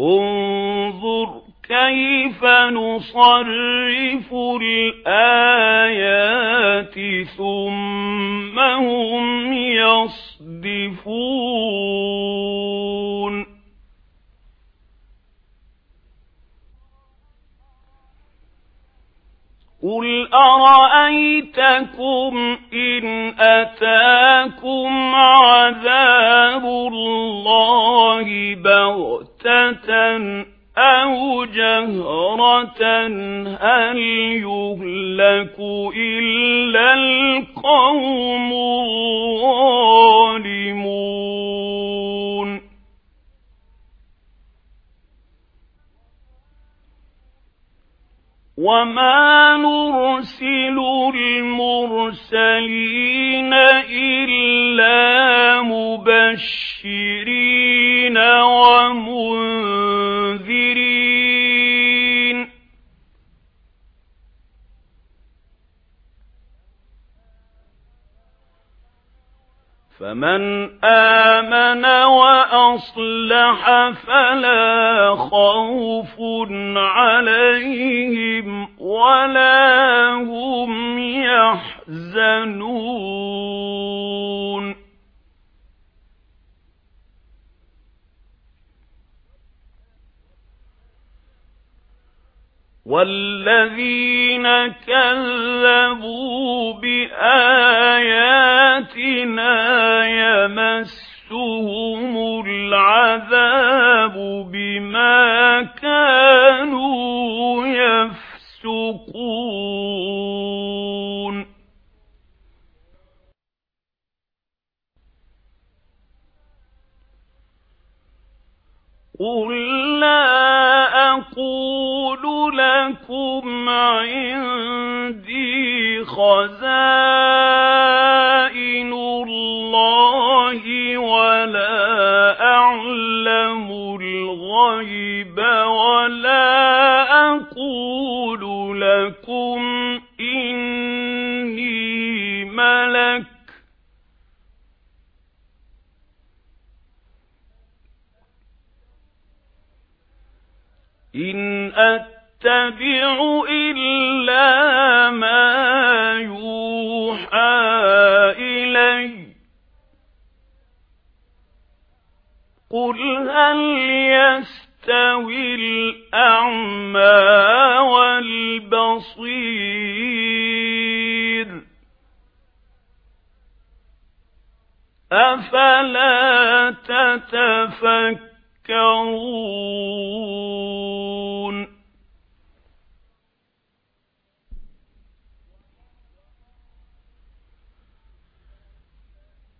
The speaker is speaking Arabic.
انظر كيف نصرف الآيات ثم هم يصدفون. قل أرأيتكم إن أتاكم عذاب الله بغتة أَوْ جَهْرَةً هَلْ يُهْلَكُ إِلَّا الْقَوْمُ الظَّالِمُونَ وَمَا نُرْسِلُ الْمُرْسَلِينَ إِلَّا مُبَشِّرِينَ وَمُنذِرِينَ. فَمَنْ آمَنَ وَأَصْلَحَ فَلَا خَوْفٌ عَلَيْهِمْ وَلَا هُمْ يَحْزَنُونَ. وَالَّذِينَ كَذَّبُوا بِآيَاتِنَا يَمَسُّهُمُ الْعَذَابُ بِمَا كَانُوا يَفْسُقُونَ قُل لَكُمْ عِندِي خَزَائِنُ اللَّهِ وَلَا أَعْلَمُ الْغَيْبَ وَلَا أَقُولُ لَكُمْ إِنِّي مَلَكٌ إِنْ أَتَّبِعُ إِلَّا مَا يُوحَى إِلَيَّ. قُلْ هَلْ يَسْتَوِي الْأَعْمَى وَالْبَصِيرُ؟ أَفَلَا تَتَفَكَّرُونَ؟